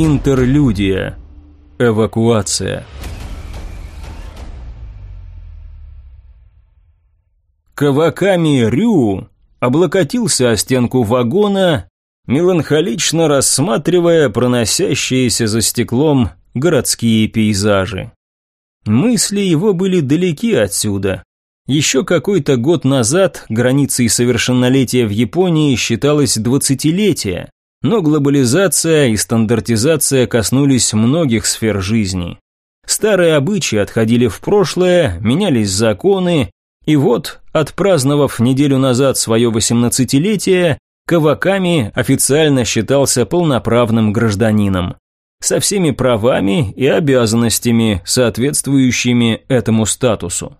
Интерлюдия. Эвакуация. Каваками Рю облокотился о стенку вагона, меланхолично рассматривая проносящиеся за стеклом городские пейзажи. Мысли его были далеки отсюда. Еще какой-то год назад границей совершеннолетия в Японии считалось двадцатилетие, но глобализация и стандартизация коснулись многих сфер жизни. Старые обычаи отходили в прошлое, менялись законы, и вот, отпраздновав неделю назад свое восемнадцатилетие, Каваками официально считался полноправным гражданином. Со всеми правами и обязанностями, соответствующими этому статусу.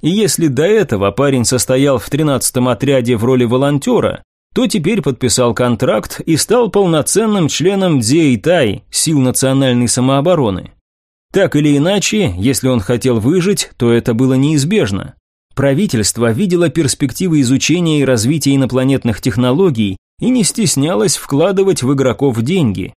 И если до этого парень состоял в 13-м отряде в роли волонтера, то теперь подписал контракт и стал полноценным членом Дзейтай, сил национальной самообороны. Так или иначе, если он хотел выжить, то это было неизбежно. Правительство видело перспективы изучения и развития инопланетных технологий и не стеснялось вкладывать в игроков деньги.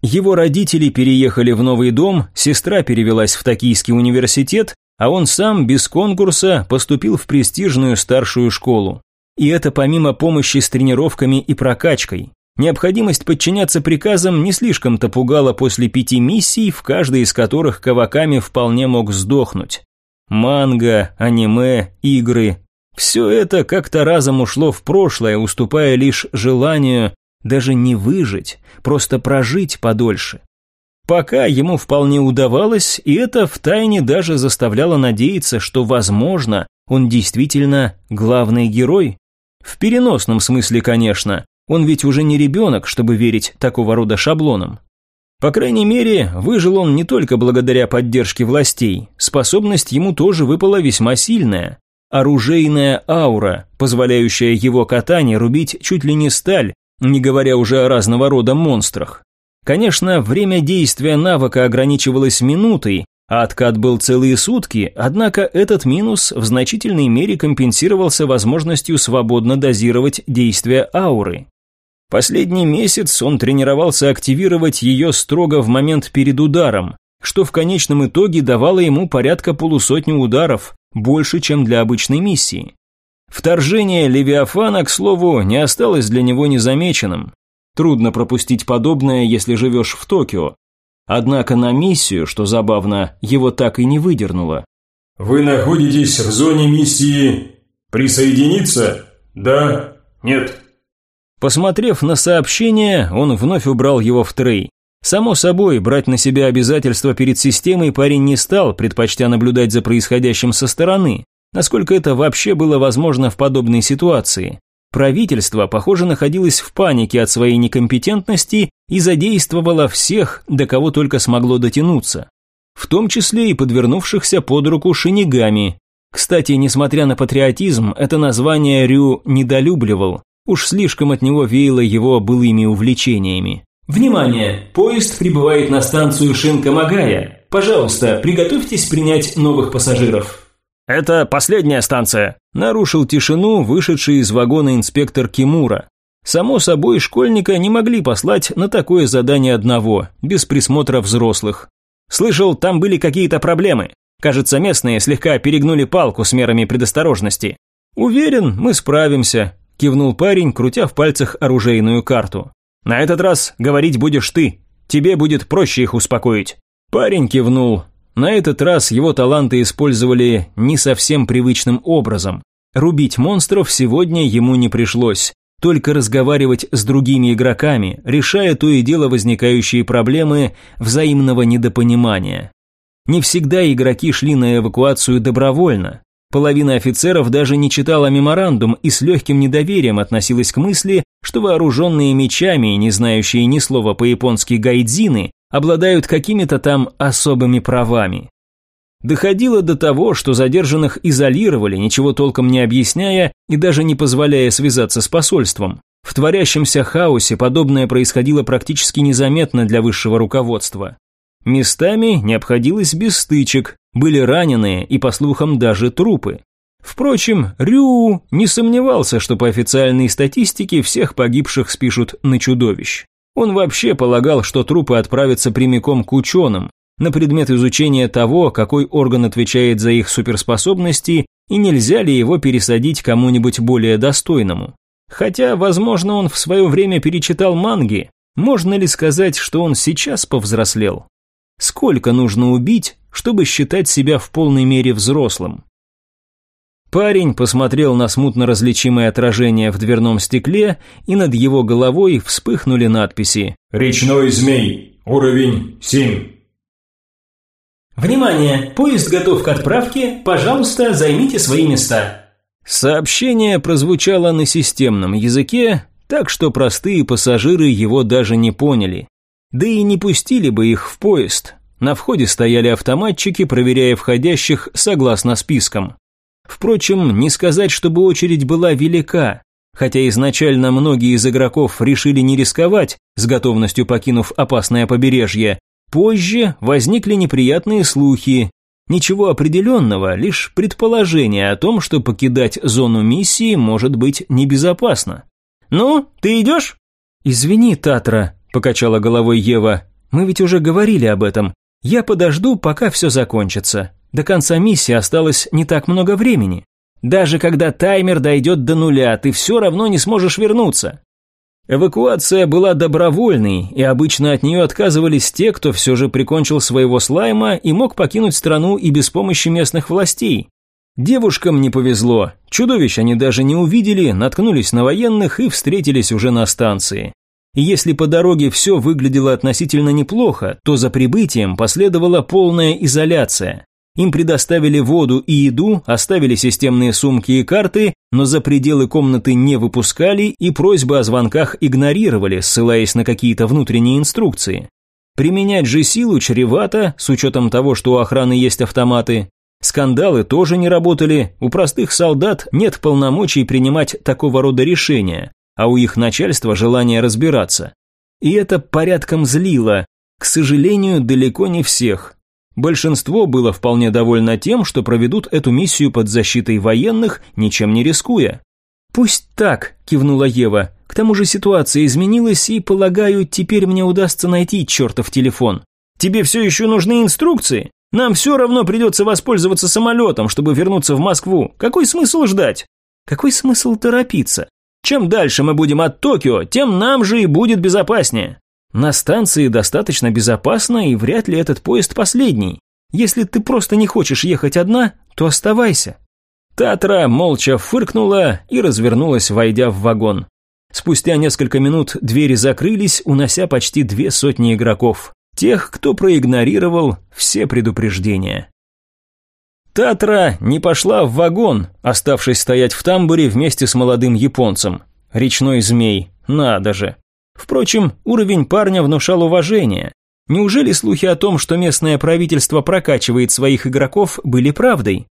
Его родители переехали в новый дом, сестра перевелась в Токийский университет, а он сам без конкурса поступил в престижную старшую школу. И это помимо помощи с тренировками и прокачкой. Необходимость подчиняться приказам не слишком-то пугала после пяти миссий, в каждой из которых Каваками вполне мог сдохнуть. Манга, аниме, игры. Все это как-то разом ушло в прошлое, уступая лишь желанию даже не выжить, просто прожить подольше. Пока ему вполне удавалось, и это втайне даже заставляло надеяться, что, возможно, он действительно главный герой. В переносном смысле, конечно. Он ведь уже не ребенок, чтобы верить такого рода шаблонам. По крайней мере, выжил он не только благодаря поддержке властей, способность ему тоже выпала весьма сильная. Оружейная аура, позволяющая его катане рубить чуть ли не сталь, не говоря уже о разного рода монстрах. Конечно, время действия навыка ограничивалось минутой, откат был целые сутки, однако этот минус в значительной мере компенсировался возможностью свободно дозировать действия ауры. Последний месяц он тренировался активировать ее строго в момент перед ударом, что в конечном итоге давало ему порядка полусотни ударов, больше, чем для обычной миссии. Вторжение Левиафана, к слову, не осталось для него незамеченным. Трудно пропустить подобное, если живешь в Токио. Однако на миссию, что забавно, его так и не выдернуло. «Вы находитесь в зоне миссии «Присоединиться?» «Да», «Нет». Посмотрев на сообщение, он вновь убрал его в трей. Само собой, брать на себя обязательства перед системой парень не стал, предпочтя наблюдать за происходящим со стороны, насколько это вообще было возможно в подобной ситуации. Правительство, похоже, находилось в панике от своей некомпетентности и задействовало всех, до кого только смогло дотянуться. В том числе и подвернувшихся под руку шинигами. Кстати, несмотря на патриотизм, это название Рю недолюбливал. Уж слишком от него веяло его былыми увлечениями. Внимание! Поезд прибывает на станцию Шинкамагая. Пожалуйста, приготовьтесь принять новых пассажиров. «Это последняя станция», – нарушил тишину вышедший из вагона инспектор Кимура. Само собой, школьника не могли послать на такое задание одного, без присмотра взрослых. Слышал, там были какие-то проблемы. Кажется, местные слегка перегнули палку с мерами предосторожности. Уверен, мы справимся, кивнул парень, крутя в пальцах оружейную карту. На этот раз говорить будешь ты. Тебе будет проще их успокоить. Парень кивнул. На этот раз его таланты использовали не совсем привычным образом. Рубить монстров сегодня ему не пришлось. Только разговаривать с другими игроками, решая то и дело возникающие проблемы взаимного недопонимания. Не всегда игроки шли на эвакуацию добровольно. Половина офицеров даже не читала меморандум и с легким недоверием относилась к мысли, что вооруженные мечами и не знающие ни слова по-японски гайдзины обладают какими-то там особыми правами. Доходило до того, что задержанных изолировали, ничего толком не объясняя и даже не позволяя связаться с посольством. В творящемся хаосе подобное происходило практически незаметно для высшего руководства. Местами не обходилось без стычек, были раненые и, по слухам, даже трупы. Впрочем, Рю не сомневался, что по официальной статистике всех погибших спишут на чудовищ. Он вообще полагал, что трупы отправятся прямиком к ученым, на предмет изучения того, какой орган отвечает за их суперспособности и нельзя ли его пересадить кому-нибудь более достойному. Хотя, возможно, он в свое время перечитал манги, можно ли сказать, что он сейчас повзрослел? Сколько нужно убить, чтобы считать себя в полной мере взрослым? Парень посмотрел на смутно различимое отражение в дверном стекле, и над его головой вспыхнули надписи «Речной змей. Уровень 7». Внимание! Поезд готов к отправке. Пожалуйста, займите свои места. Сообщение прозвучало на системном языке, так что простые пассажиры его даже не поняли. Да и не пустили бы их в поезд. На входе стояли автоматчики, проверяя входящих согласно спискам. Впрочем, не сказать, чтобы очередь была велика, хотя изначально многие из игроков решили не рисковать, с готовностью покинув опасное побережье, Позже возникли неприятные слухи. Ничего определенного, лишь предположение о том, что покидать зону миссии может быть небезопасно. «Ну, ты идешь?» «Извини, Татра», – покачала головой Ева. «Мы ведь уже говорили об этом. Я подожду, пока все закончится. До конца миссии осталось не так много времени. Даже когда таймер дойдет до нуля, ты все равно не сможешь вернуться. Эвакуация была добровольной, и обычно от нее отказывались те, кто все же прикончил своего слайма и мог покинуть страну и без помощи местных властей. Девушкам не повезло, чудовищ они даже не увидели, наткнулись на военных и встретились уже на станции. И если по дороге все выглядело относительно неплохо, то за прибытием последовала полная изоляция. Им предоставили воду и еду, оставили системные сумки и карты, но за пределы комнаты не выпускали и просьбы о звонках игнорировали, ссылаясь на какие-то внутренние инструкции. Применять же силу чревато, с учетом того, что у охраны есть автоматы. Скандалы тоже не работали, у простых солдат нет полномочий принимать такого рода решения, а у их начальства желание разбираться. И это порядком злило, к сожалению, далеко не всех. Большинство было вполне довольно тем, что проведут эту миссию под защитой военных, ничем не рискуя. «Пусть так», – кивнула Ева. «К тому же ситуация изменилась, и, полагаю, теперь мне удастся найти чертов телефон». «Тебе все еще нужны инструкции? Нам все равно придется воспользоваться самолетом, чтобы вернуться в Москву. Какой смысл ждать?» «Какой смысл торопиться? Чем дальше мы будем от Токио, тем нам же и будет безопаснее». На станции достаточно безопасно, и вряд ли этот поезд последний. Если ты просто не хочешь ехать одна, то оставайся». Татра молча фыркнула и развернулась, войдя в вагон. Спустя несколько минут двери закрылись, унося почти две сотни игроков. Тех, кто проигнорировал все предупреждения. Татра не пошла в вагон, оставшись стоять в тамбуре вместе с молодым японцем. Речной змей, надо же. Впрочем, уровень парня внушал уважение. Неужели слухи о том, что местное правительство прокачивает своих игроков, были правдой?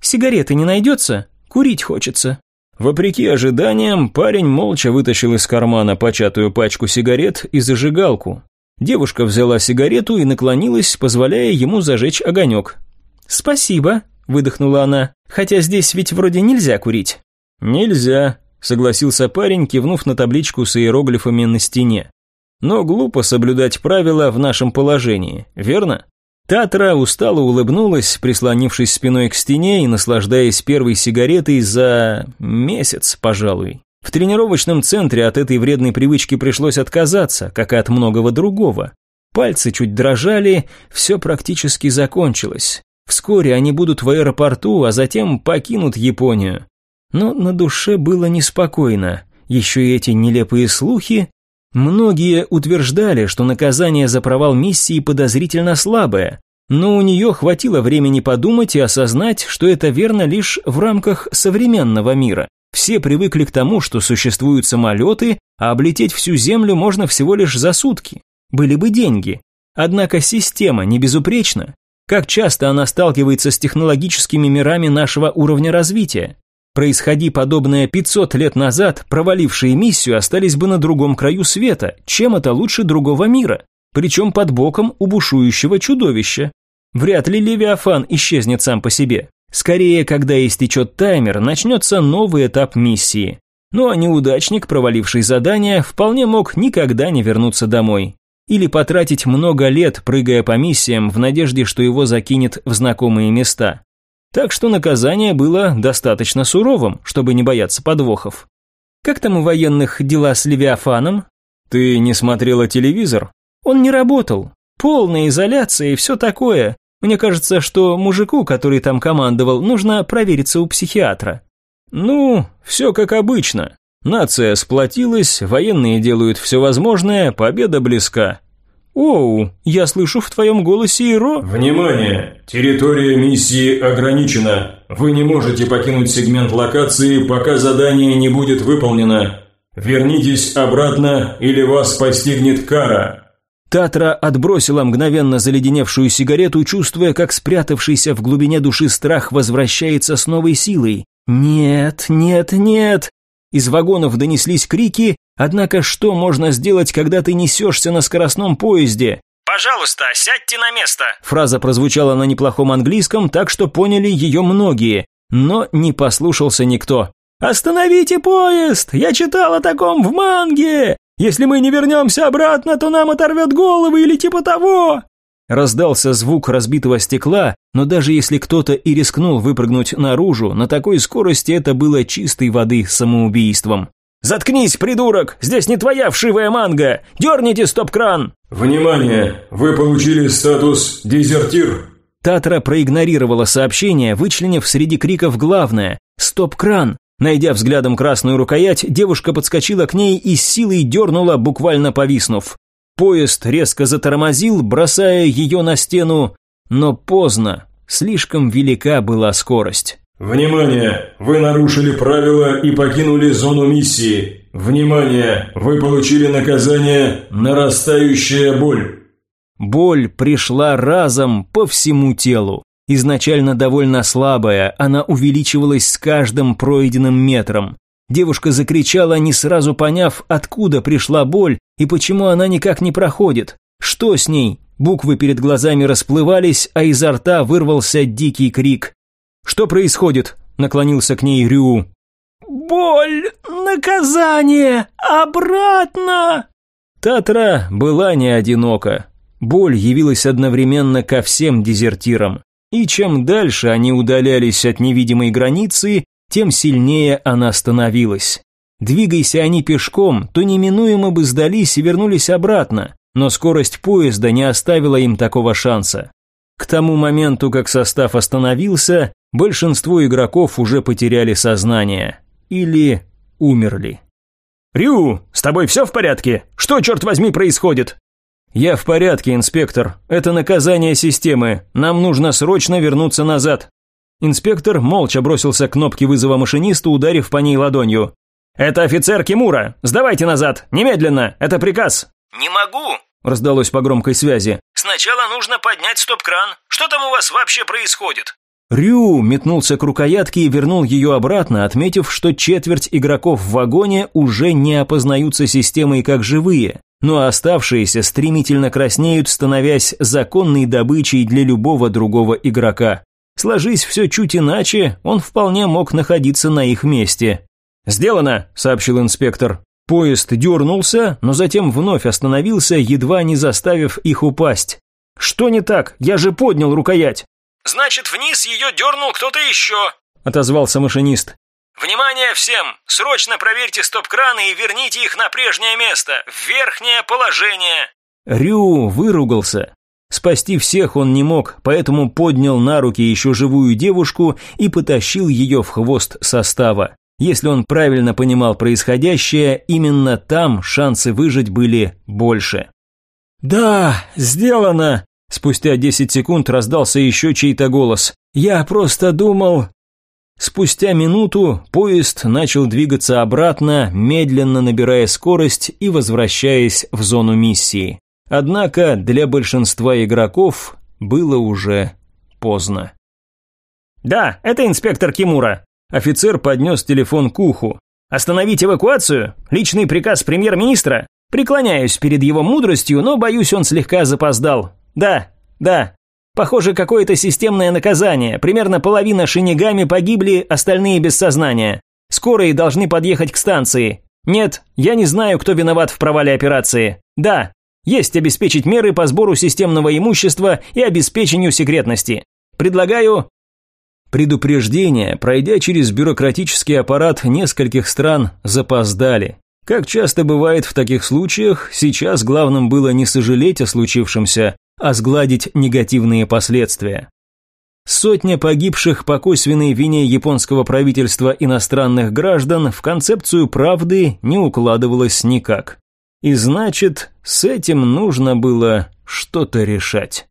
Сигареты не найдется? Курить хочется. Вопреки ожиданиям, парень молча вытащил из кармана початую пачку сигарет и зажигалку. Девушка взяла сигарету и наклонилась, позволяя ему зажечь огонек. «Спасибо», – выдохнула она, – «хотя здесь ведь вроде нельзя курить». «Нельзя», согласился парень, кивнув на табличку с иероглифами на стене. Но глупо соблюдать правила в нашем положении, верно? Татра устало улыбнулась, прислонившись спиной к стене и наслаждаясь первой сигаретой за месяц, пожалуй. В тренировочном центре от этой вредной привычки пришлось отказаться, как и от многого другого. Пальцы чуть дрожали, все практически закончилось. Вскоре они будут в аэропорту, а затем покинут Японию. Но на душе было неспокойно. Еще и эти нелепые слухи. Многие утверждали, что наказание за провал миссии подозрительно слабое, но у нее хватило времени подумать и осознать, что это верно лишь в рамках современного мира. Все привыкли к тому, что существуют самолеты, а облететь всю Землю можно всего лишь за сутки. Были бы деньги. Однако система не безупречна. Как часто она сталкивается с технологическими мирами нашего уровня развития? Происходи подобное 500 лет назад, провалившие миссию остались бы на другом краю света, чем это лучше другого мира, причем под боком у чудовища. Вряд ли Левиафан исчезнет сам по себе. Скорее, когда истечет таймер, начнется новый этап миссии. Ну а неудачник, проваливший задание, вполне мог никогда не вернуться домой. Или потратить много лет, прыгая по миссиям, в надежде, что его закинет в знакомые места. Так что наказание было достаточно суровым, чтобы не бояться подвохов. Как там у военных дела с Левиафаном? Ты не смотрела телевизор? Он не работал. Полная изоляция и все такое. Мне кажется, что мужику, который там командовал, нужно провериться у психиатра. Ну, все как обычно. Нация сплотилась, военные делают все возможное, победа близка. Оу, я слышу в твоем голосе Иро. Внимание! Территория миссии ограничена. Вы не можете покинуть сегмент локации, пока задание не будет выполнено. Вернитесь обратно, или вас постигнет кара. Татра отбросила мгновенно заледеневшую сигарету, чувствуя, как спрятавшийся в глубине души страх возвращается с новой силой. «Нет, нет, нет!» Из вагонов донеслись крики, однако что можно сделать, когда ты несешься на скоростном поезде? «Пожалуйста, сядьте на место!» Фраза прозвучала на неплохом английском, так что поняли ее многие, но не послушался никто. «Остановите поезд! Я читал о таком в манге! Если мы не вернемся обратно, то нам оторвет головы или типа того!» Раздался звук разбитого стекла, но даже если кто-то и рискнул выпрыгнуть наружу, на такой скорости это было чистой воды самоубийством. «Заткнись, придурок! Здесь не твоя вшивая манга! Дерните стоп-кран!» Внимание! Вы получили статус «Дезертир». Татра проигнорировала сообщение, вычленив среди криков главное «Стоп-кран!». Найдя взглядом красную рукоять, девушка подскочила к ней и с силой дернула, буквально повиснув. Поезд резко затормозил, бросая ее на стену, но поздно, слишком велика была скорость. Внимание! Вы нарушили правила и покинули зону миссии. Внимание! Вы получили наказание «Нарастающая боль». Боль пришла разом по всему телу. Изначально довольно слабая, она увеличивалась с каждым пройденным метром. Девушка закричала, не сразу поняв, откуда пришла боль и почему она никак не проходит. Что с ней? Буквы перед глазами расплывались, а изо рта вырвался дикий крик. «Что происходит?» – наклонился к ней Рю. «Боль! Наказание! Обратно!» Татра была не одинока. Боль явилась одновременно ко всем дезертирам. И чем дальше они удалялись от невидимой границы, тем сильнее она становилась. Двигайся они пешком, то неминуемо бы сдались и вернулись обратно, но скорость поезда не оставила им такого шанса. К тому моменту, как состав остановился, большинство игроков уже потеряли сознание. Или умерли. «Рю, с тобой все в порядке? Что, черт возьми, происходит?» «Я в порядке, инспектор. Это наказание системы. Нам нужно срочно вернуться назад». Инспектор молча бросился к кнопке вызова машиниста, ударив по ней ладонью. «Это офицер Кимура! Сдавайте назад! Немедленно! Это приказ!» «Не могу!» – раздалось по громкой связи. «Сначала нужно поднять стоп-кран. Что там у вас вообще происходит?» Рю метнулся к рукоятке и вернул ее обратно, отметив, что четверть игроков в вагоне уже не опознаются системой как живые но оставшиеся стремительно краснеют, становясь законной добычей для любого другого игрока. Сложись все чуть иначе, он вполне мог находиться на их месте. «Сделано», — сообщил инспектор. Поезд дернулся, но затем вновь остановился, едва не заставив их упасть. «Что не так? Я же поднял рукоять!» «Значит, вниз ее дернул кто-то еще», — отозвался машинист. «Внимание всем! Срочно проверьте стоп-краны и верните их на прежнее место, в верхнее положение!» Рю выругался. Спасти всех он не мог, поэтому поднял на руки еще живую девушку и потащил ее в хвост состава. Если он правильно понимал происходящее, именно там шансы выжить были больше. «Да, сделано!» Спустя десять секунд раздался еще чей-то голос. «Я просто думал...» Спустя минуту поезд начал двигаться обратно, медленно набирая скорость и возвращаясь в зону миссии. Однако для большинства игроков было уже поздно. «Да, это инспектор Кимура». Офицер поднес телефон к уху. «Остановить эвакуацию? Личный приказ премьер-министра? Преклоняюсь перед его мудростью, но боюсь, он слегка запоздал. Да, да, Похоже, какое-то системное наказание. Примерно половина шинигами погибли, остальные без сознания. Скорые должны подъехать к станции. Нет, я не знаю, кто виноват в провале операции. Да, есть обеспечить меры по сбору системного имущества и обеспечению секретности. Предлагаю Предупреждения, пройдя через бюрократический аппарат нескольких стран, запоздали. Как часто бывает в таких случаях, сейчас главным было не сожалеть о случившемся, а сгладить негативные последствия. Сотня погибших по косвенной вине японского правительства иностранных граждан в концепцию правды не укладывалась никак. И значит, с этим нужно было что-то решать.